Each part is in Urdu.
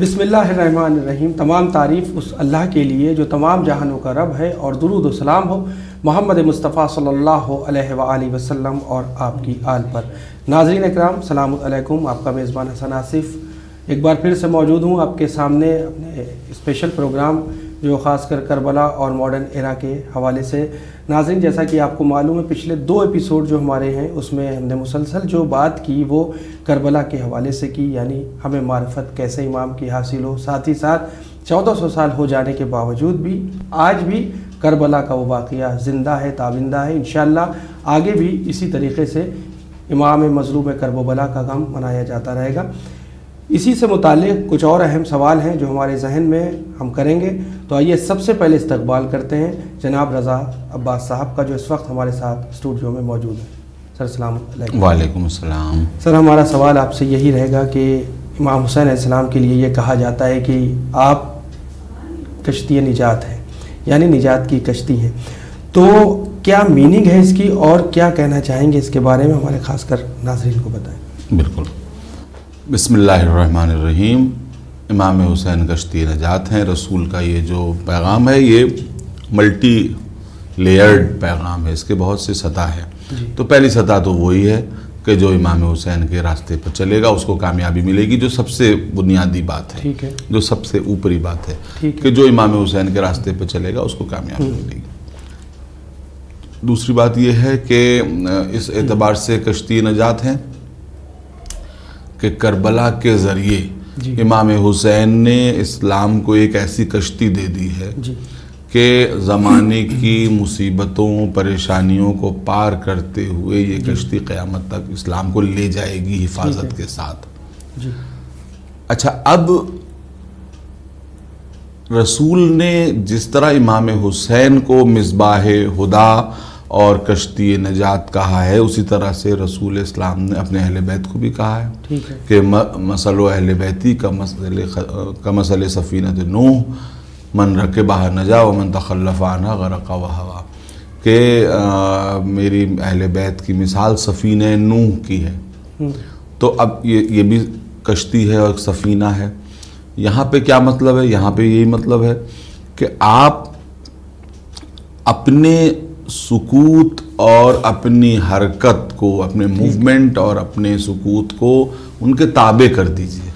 بسم اللہ الرحمن الرحیم۔ تمام تعریف اس اللہ کے لیے جو تمام جہانوں کا رب ہے اور درود و سلام ہو۔ محمد مصطفیٰ صلی اللہ علیہ وآلہ وسلم اور آپ کی آل پر۔ ناظرین اکرام، سلام علیکم۔ آپ کا میزبان حسن آصف۔ ایک بار پھر سے موجود ہوں آپ کے سامنے اپنے اسپیشل پروگرام جو خاص کر کربلا اور ماڈرن ایرا کے حوالے سے۔ ناظرین، جیسا کہ آپ کو معلوم ہے، پچھلے دو ایپیسوڈ جو ہمارے ہیں، اس میں ہم نے مسلسل جو بات کی وہ کربلا کے حوالے سے کی یعنی ہمیں معرفت کیسے امام کی حاصل ہو، ساتھ ہی ساتھ چودہ سو سال ہو جانے کے باوجود بھی آج بھی کربلا کا وہ واقعہ زندہ ہے، تابندہ ہے۔ انشاءاللہ آگے بھی اسی طریقے سے امام مظلوم کرب بلا کا غم منایا جاتا رہے گا۔ اسی سے متعلق کچھ اور اہم سوال ہیں جو ہمارے ذہن میں ہم کریں گے۔ تو آئیے سب سے پہلے استقبال کرتے ہیں۔ جناب رضا عباس صاحب کا جو اس وقت ہمارے ساتھ اسٹوڈیو میں موجود ہے سر السلام علیکم۔ وعلیکم السلام۔ سر ہمارا سوال آپ سے یہی رہے گا کہ امام حسین علیہ السلام کے لیے یہ کہا جاتا ہے کہ آپ کشتی نجات ہیں یعنی نجات کی کشتی ہیں۔ تو کیا میننگ ہے اس کی اور کیا کہنا چاہیں گے اس کے بارے میں ہمارے خاص کر ناظرین کو بتائیں؟ بالکل۔ بسم اللہ الرحمن الرحیم۔ امام حسین کشتی نجات ہیں۔ رسول کا یہ جو پیغام ہے یہ ملٹی لیئرڈ پیغام ہے۔ اس کے بہت سی سطح ہے جی۔ تو پہلی سطح تو وہی ہے کہ جو امام حسین کے راستے پر چلے گا اس کو کامیابی ملے گی جو سب سے بنیادی بات ہے۔ جو سب سے اوپری بات ہے کہ جو امام حسین کے راستے پہ چلے گا اس کو کامیابی ملے گی۔ دوسری بات یہ ہے کہ اس اعتبار سے کشتی نجات ہیں۔ کہ کربلا کے ذریعے جی۔ امام حسین نے اسلام کو ایک ایسی کشتی دے دی ہے جی۔ کہ زمانے کی مصیبتوں پریشانیوں کو پار کرتے ہوئے یہ کشتی قیامت تک اسلام کو لے جائے گی حفاظت کے ساتھ۔ جی۔ اچھا اب رسول نے جس طرح امام حسین کو مصباح ہدا اور کشتی نجات کہا ہے اسی طرح سے رسول اسلام نے اپنے اہل بیت کو بھی کہا ہے کہ مسل و اہل بیتی کا مسل کا مسل سفینت نوح من رکے باہر نجا و من تخلف عنہ غرق و ہوا۔ کہ میری اہل بیت کی مثال سفینہ نوح کی ہے۔ تو اب یہ یہ بھی کشتی ہے اور ایک سفینہ ہے۔ یہاں پہ کیا مطلب ہے؟ یہاں پہ یہی مطلب ہے کہ آپ اپنے سکوت اور اپنی حرکت کو اپنے موومنٹ اور اپنے سکوت کو ان کے تابع کر دیجیے۔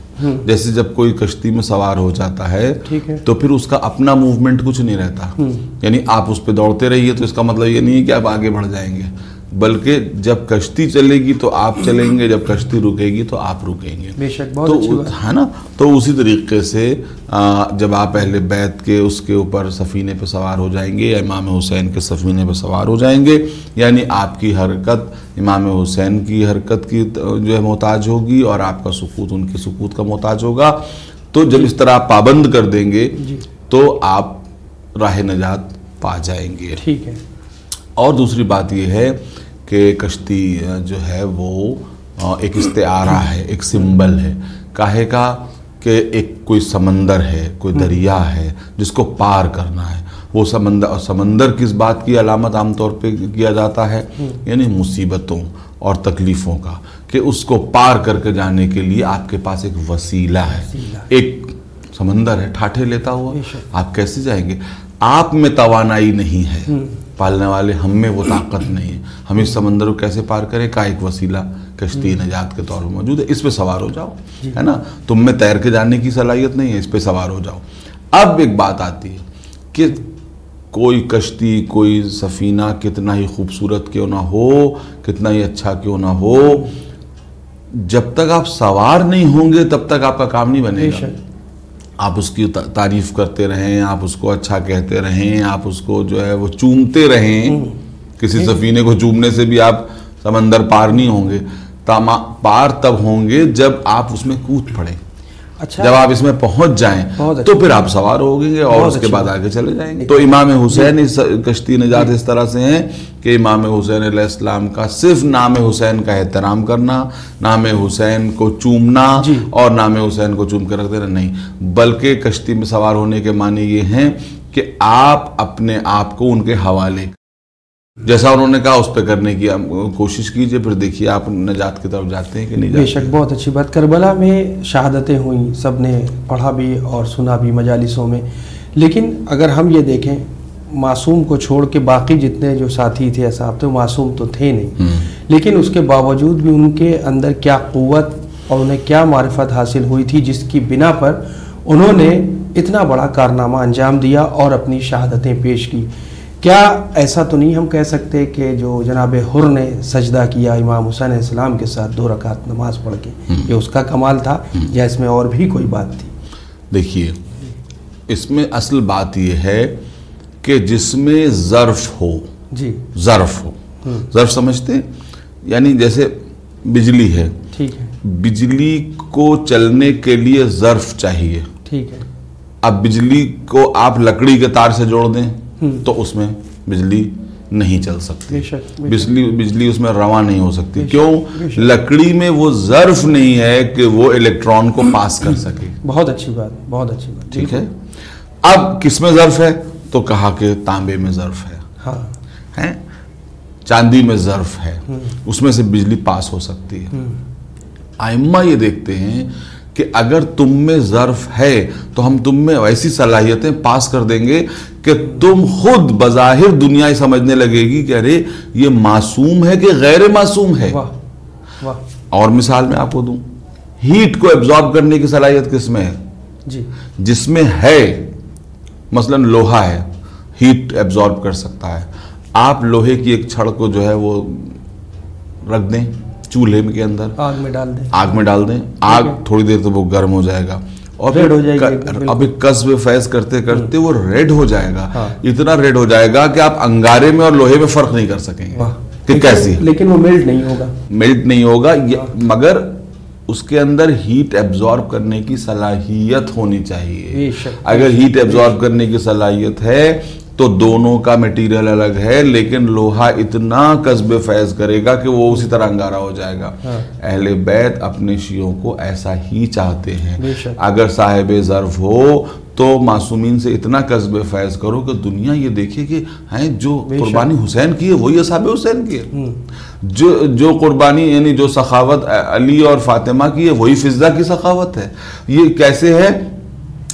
جیسے جب کوئی کشتی میں سوار ہو جاتا ہے تو پھر اس کا اپنا موومنٹ کچھ نہیں رہتا۔ یعنی آپ اس پہ دوڑتے رہیے تو اس کا مطلب یہ نہیں ہے کہ آپ آگے بڑھ جائیں گے۔ بلکہ جب کشتی چلے گی تو آپ چلیں گے جب کشتی رکے گی تو آپ رکیں گے۔ بے شک بہت تو اچھی بات۔ ہے نا؟ تو اسی طریقے سے جب آپ اہل بیت کے اس کے اوپر سفینے پہ سوار ہو جائیں گے یا امام حسین کے سفینے پہ سوار ہو جائیں گے یعنی آپ کی حرکت امام حسین کی حرکت کی جو ہے محتاج ہوگی اور آپ کا سکوت ان کے سکوت کا محتاج ہوگا۔ تو جب اس طرح آپ پابند کر دیں گے جی۔ تو آپ راہ نجات پا جائیں گے۔ ٹھیک ہے۔ اور دوسری بات یہ ہے کہ کشتی جو ہے وہ ایک استعارہ ہے ایک سمبل ہے۔ کاہے کا کہ ایک کوئی سمندر ہے کوئی دریا ہے جس کو پار کرنا ہے۔ وہ سمندر اور سمندر کس بات کی علامت عام طور پہ کیا جاتا ہے؟ یعنی مصیبتوں اور تکلیفوں کا کہ اس کو پار کر کے جانے کے لیے آپ کے پاس ایک وسیلہ ہے۔ ایک سمندر ہے ٹھاٹھے لیتا ہوا۔ آپ کیسے جائیں گے؟ آپ میں توانائی نہیں ہے۔ پالنے والے ہم میں وہ طاقت نہیں ہے۔ ہم اس سمندر کو کیسے پار کریں؟ کا ایک وسیلہ کشتی نجات کے طور پر موجود ہے۔ اس پہ سوار ہو جاؤ ہے نا؟ تم میں تیر کے جانے کی صلاحیت نہیں ہے اس پہ سوار ہو جاؤ۔ اب ایک بات آتی ہے کہ کوئی کشتی کوئی سفینہ کتنا ہی خوبصورت کیوں نہ ہو کتنا ہی اچھا کیوں نہ ہو جب تک آپ سوار نہیں ہوں گے تب تک آپ کا کام نہیں بنے گا۔ آپ اس کی تعریف کرتے رہیں آپ اس کو اچھا کہتے رہیں آپ اس کو جو ہے وہ چومتے رہیں۔ کسی سفینے کو چومنے سے بھی آپ سمندر پار نہیں ہوں گے۔ پار تب ہوں گے جب آپ اس میں کود پڑیں۔ جب آپ اس میں پہنچ جائیں بہت تو اچھا۔ پھر آپ سوار ہو گے اور اس کے اچھی بعد۔ آگے چلے جائیں گے تو امام حسین اس کشتی نجات اس طرح سے ہیں کہ امام حسین علیہ السلام کا صرف نام حسین کا احترام کرنا نام حسین کو چومنا جی۔ اور نام حسین کو چوم کے رکھ دینا نہیں بلکہ کشتی میں سوار ہونے کے معنی یہ ہیں کہ آپ اپنے آپ کو ان کے حوالے جیسا انہوں نے کہا اس پہ کرنے کی کوشش کیجیے پھر دیکھیے آپ نجات کی طرف جاتے ہیں کہ نہیں بے شک بہت اچھی بات کربلا میں شہادتیں ہوئیں سب نے پڑھا بھی اور سنا بھی مجالسوں میں۔ لیکن اگر ہم یہ دیکھیں معصوم کو چھوڑ کے باقی جتنے جو ساتھی تھے اصحاب تھے معصوم تو تھے نہیں۔ لیکن اس کے باوجود بھی ان کے اندر کیا قوت اور انہیں کیا معرفت حاصل ہوئی تھی جس کی بنا پر انہوں نے اتنا بڑا کارنامہ انجام دیا اور اپنی شہادتیں پیش کی۔ کیا ایسا تو نہیں ہم کہہ سکتے کہ جو جناب حر نے سجدہ کیا امام حسین اسلام کے ساتھ دو رکعت نماز پڑھ کے یہ اس کا کمال تھا یا اس میں اور بھی کوئی بات تھی؟ دیکھیے اس میں اصل بات یہ ہے کہ جس میں ظرف ہو جی۔ ظرف ہو۔ ظرف سمجھتے ہیں؟ یعنی جیسے بجلی ہے۔ ٹھیک ہے۔ بجلی کو چلنے کے لیے ظرف چاہیے۔ ٹھیک ہے۔ اب بجلی کو آپ لکڑی کے تار سے جوڑ دیں۔ تو اس میں بجلی نہیں چل سکتی۔ بجلی بجلی اس میں رواں نہیں ہو سکتی۔ کیوں؟ لکڑی میں وہ ظرف نہیں ہے کہ وہ الیکٹران کو پاس کر سکے۔ بہت اچھی بات بہت اچھی بات۔ ٹھیک ہے۔ اب کس میں ظرف ہے؟ تو کہا کہ تانبے میں ظرف ہے۔ ہاں۔ چاندی میں ظرف ہے۔ اس میں سے بجلی پاس ہو سکتی ہے۔ آئمہ یہ دیکھتے ہیں کہ اگر تم میں ظرف ہے تو ہم تم میں ایسی صلاحیتیں پاس کر دیں گے کہ تم خود بظاہر دنیا ہی سمجھنے لگے گی کہ ارے یہ معصوم ہے کہ غیر معصوم ہے؟ اور مثال میں آپ کو دوں ہیٹ کو ایبزارب کرنے کی صلاحیت کس میں ہے؟ جی۔ جس میں ہے مثلا لوہا ہے ہیٹ ایبزارب کر سکتا ہے۔ آپ لوہے کی ایک چھڑ کو جو ہے وہ رکھ دیں چولہے کے اندر آگ میں ڈال دیں۔ آگ میں ڈال دیں۔ آگ تھوڑی دیر تو وہ گرم ہو جائے گا۔ اور ریڈ ہو جائے گا ابھی قصب فیض کرتے کرتے وہ ریڈ ہو جائے گا۔ ہاں۔ اتنا ریڈ ہو جائے گا کہ آپ انگارے میں اور لوہے میں فرق نہیں کر سکیں گے۔ کہ کیسی؟ لیکن وہ میلٹ نہیں ہوگا۔ میلٹ نہیں ہوگا۔ ہاں۔ مگر اس کے اندر ہیٹ ایبزارب کرنے کی صلاحیت ہونی چاہیے۔ اگر ہیٹ ایبزارب کرنے کی صلاحیت ہے تو دونوں کا میٹیریل الگ ہے لیکن لوہا اتنا قصب فیض کرے گا کہ وہ اسی طرح انگارہ ہو جائے گا۔ اہل بیت اپنے شیعوں کو ایسا ہی چاہتے ہیں۔ اگر صاحب ظرف ہو تو معصومین سے اتنا قصب فیض کرو کہ دنیا یہ دیکھے کہ جو قربانی حسین کی ہے وہی اصحاب حسین کی ہے۔ جو جو قربانی یعنی جو سخاوت علی اور فاطمہ کی ہے وہی فضا کی سخاوت ہے۔ یہ کیسے ہے؟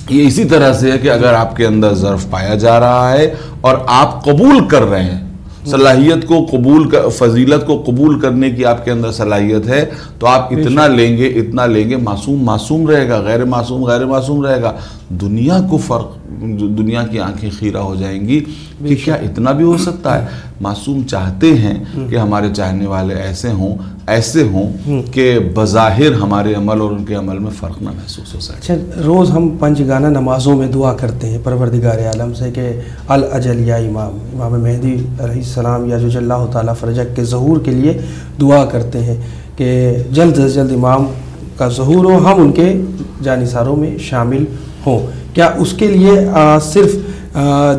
یہ اسی طرح سے ہے کہ اگر آپ کے اندر ظرف پایا جا رہا ہے اور آپ قبول کر رہے ہیں صلاحیت کو قبول فضیلت کو قبول کرنے کی آپ کے اندر صلاحیت ہے تو آپ اتنا لیں گے اتنا لیں گے معصوم معصوم رہے گا غیر معصوم غیر معصوم رہے گا۔ دنیا کو فرق دنیا کی آنکھیں خیرہ ہو جائیں گی کہ کیا اتنا بھی ہو سکتا ہے۔ معصوم چاہتے ہیں کہ ہمارے چاہنے والے ایسے ہوں ایسے ہوں کہ بظاہر ہمارے عمل اور ان کے عمل میں فرق نہ محسوس ہو سکے۔ اچھا، روز ہم پنج گانہ نمازوں میں دعا کرتے ہیں پروردگار عالم سے کہ الاجل یا امام امام مہدی علیہ السلام یا جو اللہ تعالیٰ فرجک کے ظہور کے لیے دعا کرتے ہیں کہ جلد از جلد امام کا ظہور ہو ہم ان کے جانثاروں میں شامل ہوں۔ کیا اس کے لیے صرف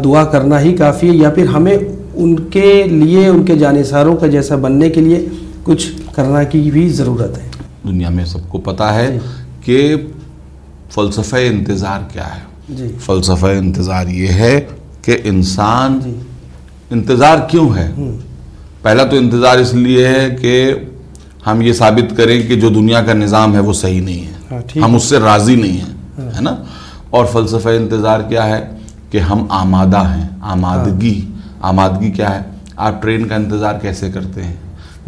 دعا کرنا ہی کافی ہے یا پھر ہمیں ان کے لیے ان کے جانساروں کا جیسا بننے کے لیے کچھ کرنا کی بھی ضرورت ہے۔ دنیا میں سب کو پتا ہے جی۔ کہ فلسفہ انتظار کیا ہے۔ جی۔ فلسفہ انتظار یہ ہے کہ انسان جی۔ انتظار کیوں ہے؟ پہلا تو انتظار اس لیے ہے کہ ہم یہ ثابت کریں کہ جو دنیا کا نظام ہے وہ صحیح نہیں ہے۔ ہاں، ہم اس سے راضی نہیں ہیں ہاں۔ ہے نا؟ اور فلسفہ انتظار کیا ہے کہ ہم آمادہ ہیں آمادگی۔ ہاں۔ آمادگی کیا ہے؟ آپ ٹرین کا انتظار کیسے کرتے ہیں؟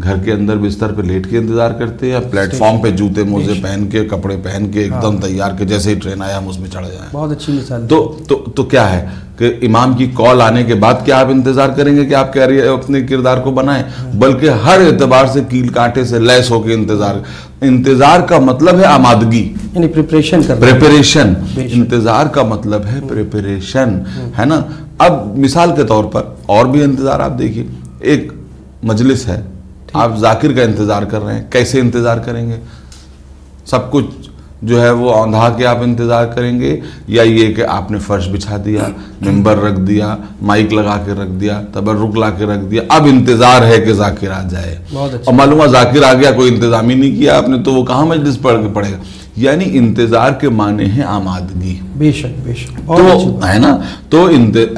گھر کے اندر بستر پہ لیٹ کے انتظار کرتے یا پلیٹ فارم پہ جوتے موزے پہن کے کپڑے پہن کے ایک دم ہاں۔ تیار کے جیسے ہی ٹرین آیا ہم اس میں چڑھ جائیں۔ بہت اچھی مثال۔ تو تو تو کیا ہے کہ امام کی کال آنے کے بعد کیا آپ انتظار کریں گے کہ آپ کیریئر اپنے کردار کو بنائیں؟ ہاں۔ بلکہ ہر اعتبار سے کیل کانٹے سے لیس ہو کے انتظار۔ انتظار کا مطلب ہے آمادگی۔ یعنی پریپریشن پریپریشن انتظار کا مطلب ہے پریپریشن ہاں۔ ہے نا؟ اب مثال کے طور پر اور بھی انتظار آپ دیکھیے۔ ایک مجلس ہے۔ آپ ذاکر کا انتظار کر رہے ہیں کیسے انتظار کریں گے؟ سب کچھ جو ہے وہ اوندھا کے آپ انتظار کریں گے یا یہ کہ آپ نے فرش بچھا دیا ممبر رکھ دیا مائک لگا کے رکھ دیا تبرک لا کے رکھ دیا۔ اب انتظار ہے کہ ذاکر آ جائے۔ اور معلوم ذاکر آ گیا کوئی انتظامی نہیں کیا آپ نے تو وہ کہاں مجلس پڑھ کے پڑھے گا؟ یعنی انتظار کے معنی ہیں آمادگی بے شک بے شک۔ تو ہے نا؟ تو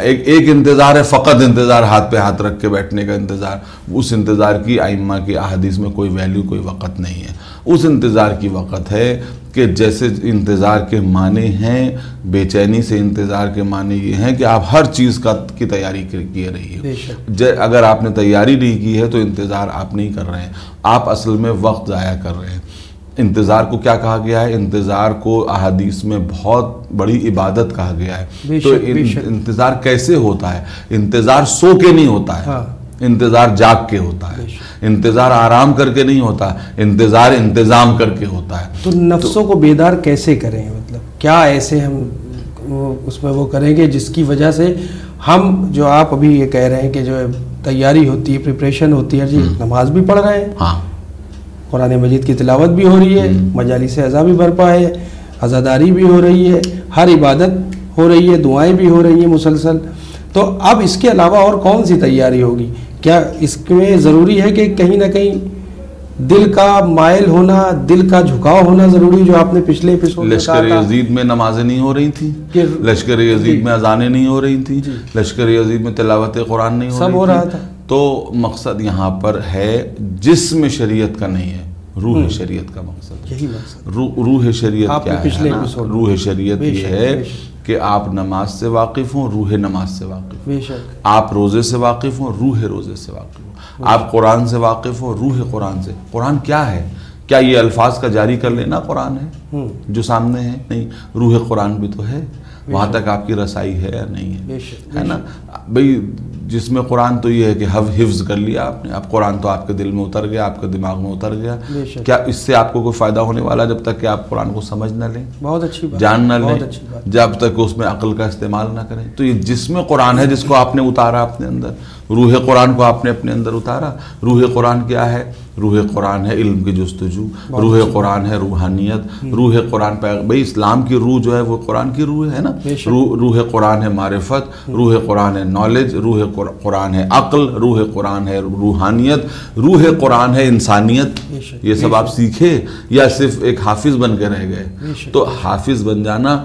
ایک انتظار ہے فقط انتظار ہاتھ پہ ہاتھ رکھ کے بیٹھنے کا انتظار۔ اس انتظار کی آئمہ کی احادیث میں کوئی ویلیو کوئی وقت نہیں ہے۔ اس انتظار کی وقت ہے کہ جیسے انتظار کے معنی ہیں بے چینی سے انتظار کے معنی یہ ہیں کہ آپ ہر چیز کا کی تیاری کیے شک۔ ج- اگر آپ نے تیاری نہیں کی ہے تو انتظار آپ نہیں کر رہے ہیں۔ آپ اصل میں وقت ضائع کر رہے ہیں۔ انتظار کو کیا کہا گیا ہے؟ انتظار کو احادیث میں بہت بڑی عبادت کہا گیا ہے۔ تو۔ انتظار کیسے ہوتا ہے؟ انتظار سو کے نہیں ہوتا ہے۔ ہاں۔ انتظار جاگ کے ہوتا ہے۔ انتظار آرام کر کے نہیں ہوتا انتظار انتظام کر کے ہوتا ہے۔ تو نفسوں کو بیدار کیسے کریں؟ مطلب کیا ایسے ہم اس میں وہ کریں گے جس کی وجہ سے ہم جو آپ ابھی یہ کہہ رہے ہیں کہ جو تیاری ہوتی ہے پریپریشن ہوتی ہے جی نماز بھی پڑھ رہے ہیں۔ ہاں۔ قرآن مجید کی تلاوت بھی ہو رہی ہے مجالس اعضا بھی برپا ہے عزاداری بھی ہو رہی ہے ہر عبادت ہو رہی ہے دعائیں بھی ہو رہی ہیں مسلسل۔ تو اب اس کے علاوہ اور کون سی تیاری ہوگی؟ کیا اس میں ضروری ہے کہ کہیں نہ کہیں دل کا مائل ہونا دل کا جھکاؤ ہونا ضروری جو آپ نے پچھلے لشکر یزید میں نمازیں نہیں ہو رہی تھیں۔ لشکر یزید میں اذانیں نہیں ہو رہی تھیں۔ جی۔ لشکر یزید میں تلاوت قرآن نہیں ہو سب رہی ہو رہا تھی تھا۔ تو مقصد یہاں پر ہے جسم شریعت کا نہیں ہے روح شریعت کا مقصد۔ یہی روح شریعت کیا ہے روح شریعت یہ ہے۔ کہ آپ نماز سے واقف ہوں روح نماز سے واقف۔ ہوں آپ روزے سے واقف ہوں روح روزے سے واقف ہوں۔ آپ قرآن سے واقف ہوں روح قرآن سے۔ قرآن کیا ہے؟ کیا یہ الفاظ کا جاری کر لینا قرآن ہے؟ جو سامنے ہے نہیں روح قرآن بھی تو ہے۔ وہاں تک آپ کی رسائی ہے یا نہیں ہے؟ نا؟ بھئی جس میں قرآن تو یہ ہے کہ حف- حفظ کر لیا آپ نے۔ اب قرآن تو آپ کے دل میں اتر گیا آپ کے دماغ میں اتر گیا۔ کیا اس سے آپ کو کوئی فائدہ ہونے والا جب تک کہ آپ قرآن کو سمجھ نہ لیں؟ بہت اچھی بات جان نہ لیں۔ جب تک اس میں عقل کا استعمال نہ کریں۔ تو یہ جسم قرآن ہے جس کو آپ نے اتارا اپنے اندر۔ روح قرآن کو آپ نے اپنے اندر اتارا۔ روح قرآن کیا ہے؟ روح قرآن ہے علم کی جستجو۔ روح قرآن ہے روحانیت۔ روح قرآن پہ بھائی اسلام کی روح جو ہے وہ قرآن کی روح ہے نا۔ روح قرآن ہے معرفت۔ روح قرآن ہے نالج روح قر- قرآن ہے عقل۔ روح قرآن ہے روحانیت۔ روح قرآن ہے انسانیت۔ یہ سب آپ سیکھے یا صرف ایک حافظ بن کے رہ گئے؟ تو حافظ بن جانا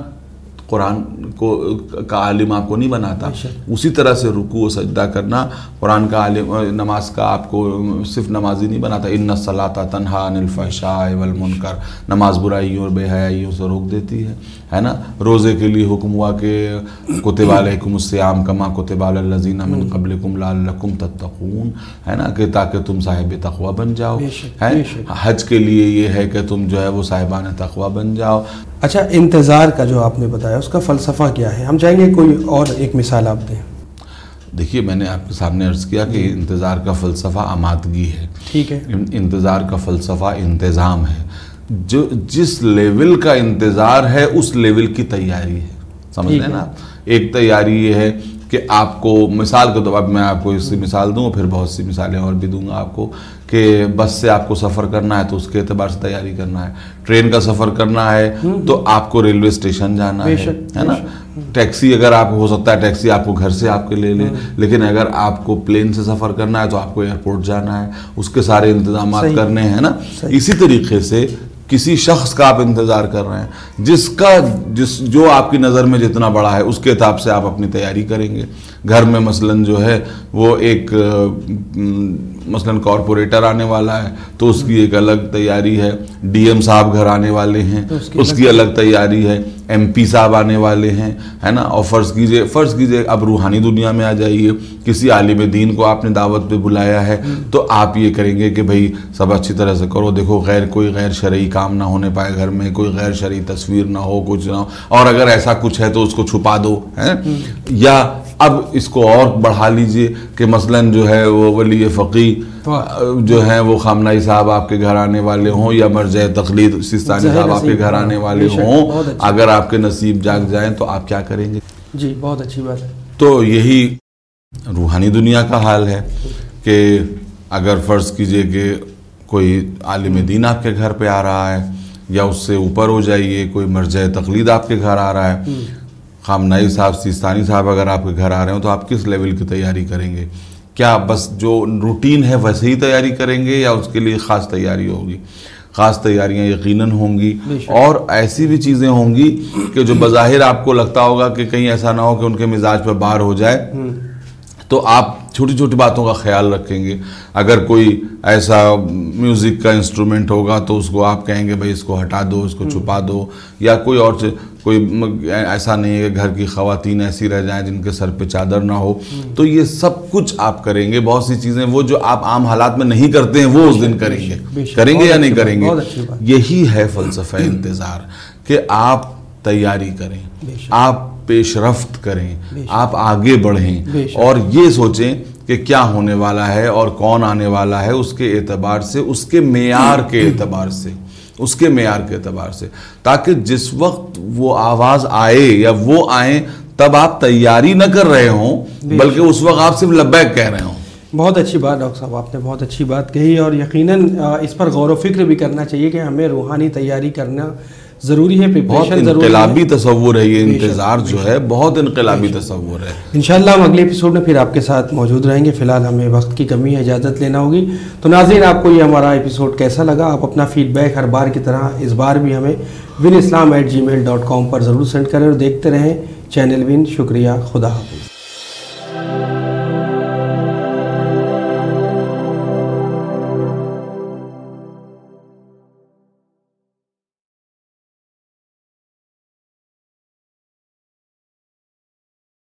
قرآن کو کا عالم آپ کو نہیں بناتا۔ اسی طرح سے رکوع و سجدہ کرنا قرآن کا عالم نماز کا آپ کو صرف نمازی نہیں بناتا۔ ان صلاح تنہا عن الفحشاء والمنکر نماز برائیوں اور بے حیائیوں سے روک دیتی ہے۔ ہے نا؟ روزے کے لیے حکم ہوا کہ کتب علیکم الصیام کما کتب علی الذین من قبلکم لعلکم تتقون۔ ہے نا؟ کہ تاکہ تم صاحب تقوی بن جاؤ۔ ہے۔ حج کے لیے یہ ہے کہ تم جو ہے وہ صاحبان تقوی بن جاؤ۔ اچھا انتظار کا جو آپ نے بتایا اس کا فلسفہ کیا ہے؟ ہم چاہیں گے کوئی اور ایک مثال آپ دیں۔ دیکھیے میں نے آپ کے سامنے عرض کیا کہ انتظار کا فلسفہ آمادگی ہے۔ ٹھیک ہے۔ ان- انتظار کا فلسفہ انتظام ہے۔ جو جس لیول کا انتظار ہے اس لیول کی تیاری ہے۔ سمجھ لیں ہے۔ نا ایک تیاری یہ ہے کہ آپ کو مثال کے طور پر اب میں آپ کو اس سے مثال دوں پھر بہت سی مثالیں اور بھی دوں گا آپ کو کہ بس سے آپ کو سفر کرنا ہے تو اس کے اعتبار سے تیاری کرنا ہے۔ ٹرین کا سفر کرنا ہے تو آپ کو ریلوے اسٹیشن جانا ہے ہے نا؟ ٹیکسی اگر آپ ہو سکتا ہے ٹیکسی آپ کو گھر سے آپ کے لے لیں لیکن اگر آپ کو پلین سے سفر کرنا ہے تو آپ کو ایئرپورٹ جانا ہے اس کے سارے انتظامات۔ کرنے ہیں نا۔ اسی طریقے سے کسی شخص کا آپ انتظار کر رہے ہیں۔ جس کا جس جو آپ کی نظر میں جتنا بڑا ہے اس کے حساب سے آپ اپنی تیاری کریں گے۔ گھر میں مثلا جو ہے وہ ایک مثلا کارپوریٹر آنے والا ہے تو اس کی ایک الگ تیاری ہے۔ ڈی ایم صاحب گھر آنے والے ہیں اس کی الگ تیاری ہے۔ ایم پی صاحب آنے والے ہیں، ہے نا؟ اور فرض کیجیے فرض کیجیے، اب روحانی دنیا میں آ جائیے، کسی عالم دین کو آپ نے دعوت پہ بلایا ہے، تو آپ یہ کریں گے کہ بھائی، سب اچھی طرح سے کرو۔ دیکھو، غیر، کوئی غیر شرعی کام نہ ہونے پائے گھر میں، کوئی غیر شرعی تصویر نہ ہو، کچھ نہ ہو۔ اور اگر ایسا کچھ ہے تو اس کو چھپا دو ہے یا اب اس کو اور بڑھا لیجیے کہ مثلا جو ہے وہ ولی فقی جو ہیں وہ خامنائی صاحب آپ کے گھر آنے والے ہوں یا مرجع تقلید سستانی صاحب آپ کے گھر آنے والے ہوں۔ اگر آپ کے نصیب جاگ جائیں تو آپ کیا کریں گے؟ جی بہت اچھی بات ہے۔ تو یہی روحانی دنیا کا حال ہے کہ اگر فرض کیجیے کہ کوئی عالم دین آپ کے گھر پہ آ رہا ہے یا اس سے اوپر ہو جائیے کوئی مرجع تقلید آپ کے گھر آ رہا ہے خامنائی صاحب سیستانی صاحب اگر آپ کے گھر آ رہے ہوں تو آپ کس لیول کی تیاری کریں گے؟ کیا بس جو روٹین ہے ویسے ہی تیاری کریں گے یا اس کے لیے خاص تیاری ہوگی؟ خاص تیاریاں یقیناً ہوں گی۔ اور ایسی بھی چیزیں ہوں گی کہ جو بظاہر آپ کو لگتا ہوگا کہ کہیں ایسا نہ ہو کہ ان کے مزاج پہ بار ہو جائے۔ تو آپ چھوٹی چھوٹی باتوں کا خیال رکھیں گے۔ اگر کوئی ایسا میوزک کا انسٹرومنٹ ہوگا تو اس کو آپ کہیں گے بھائی اس کو ہٹا دو اس کو چھپا دو یا کوئی اور چیز- کوئی ایسا نہیں ہے کہ گھر کی خواتین ایسی رہ جائیں جن کے سر پہ چادر نہ ہو تو یہ سب کچھ آپ کریں گے بہت سی چیزیں وہ جو آپ عام حالات میں نہیں کرتے ہیں وہ اس دن کریں گے کریں گے یا نہیں کریں گے۔ یہی ہے فلسفہ انتظار کہ آپ تیاری کریں۔ آپ پیش رفت کریں۔ آپ آگے بڑھیں۔ اور یہ سوچیں کہ کیا ہونے والا ہے اور کون آنے والا ہے اس کے اعتبار سے اس کے معیار کے اعتبار سے اس کے معیار کے اعتبار سے۔ تاکہ جس وقت وہ آواز آئے یا وہ آئیں تب آپ تیاری نہ کر رہے ہوں بلکہ اس وقت آپ صرف لبیک کہہ رہے ہوں۔ بہت اچھی بات ڈاکٹر صاحب آپ نے بہت اچھی بات کہی۔ اور یقیناً اس پر غور و فکر بھی کرنا چاہیے کہ ہمیں روحانی تیاری کرنا ضروری ہے بہت انقلابی تصور ہے یہ انتظار جو ہے بہت انقلابی تصور ہے۔ انشاءاللہ ہم اگلے ایپیسوڈ میں پھر آپ کے ساتھ موجود رہیں گے۔ فی الحال ہمیں وقت کی کمی ہے اجازت لینا ہوگی۔ تو ناظرین آپ کو یہ ہمارا ایپیسوڈ کیسا لگا؟ آپ اپنا فیڈ بیک ہر بار کی طرح اس بار بھی ہمیں one Islam at G mail dot com پر ضرور سینڈ کریں اور دیکھتے رہیں۔ چینل ون شکریہ خدا حافظ۔